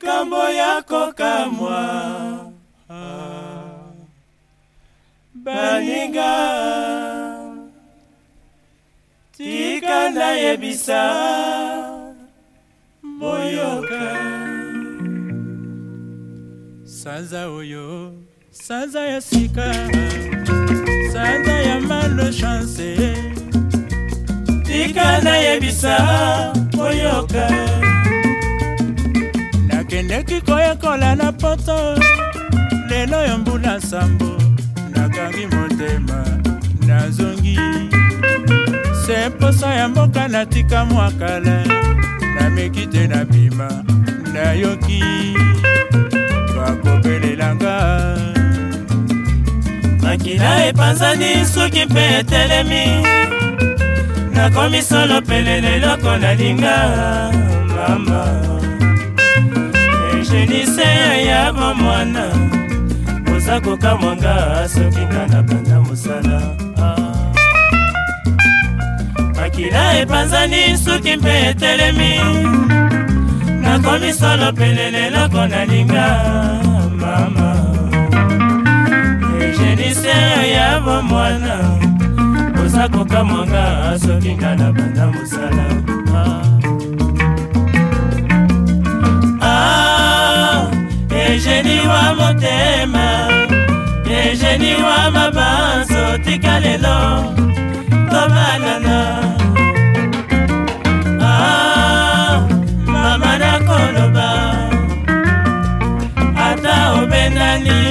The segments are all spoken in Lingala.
likambo ya kokamwa baninga tika nayebisa boyoka sanza oyo sanza ya sika sanza ya malo chance tika nayebisa boyoka nendeki koyekola na poto lelo yo mbula nsambo nakangi motema nazongi se poso ya mboka natika mwa kala nameki te na bima nayoki bakopelelanga makila epanzani suki mpe etelemi nakomi solo pele leloko nalinga mama na bomwana oza kokamwanga soki nga na banda mosala makila epanzani suki mpe etelemi nakomi solo pene leloko nalinga mama egeniseo ya bomwana oza kokamwanga soki nga na banda mosala ah. egeni wa motema egeni wa mabanso tika lelo tobanana ah, mama nakoloba ata obendani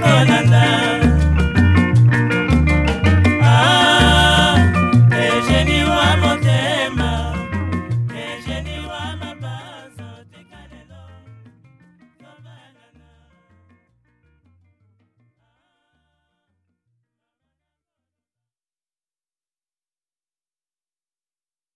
Sakala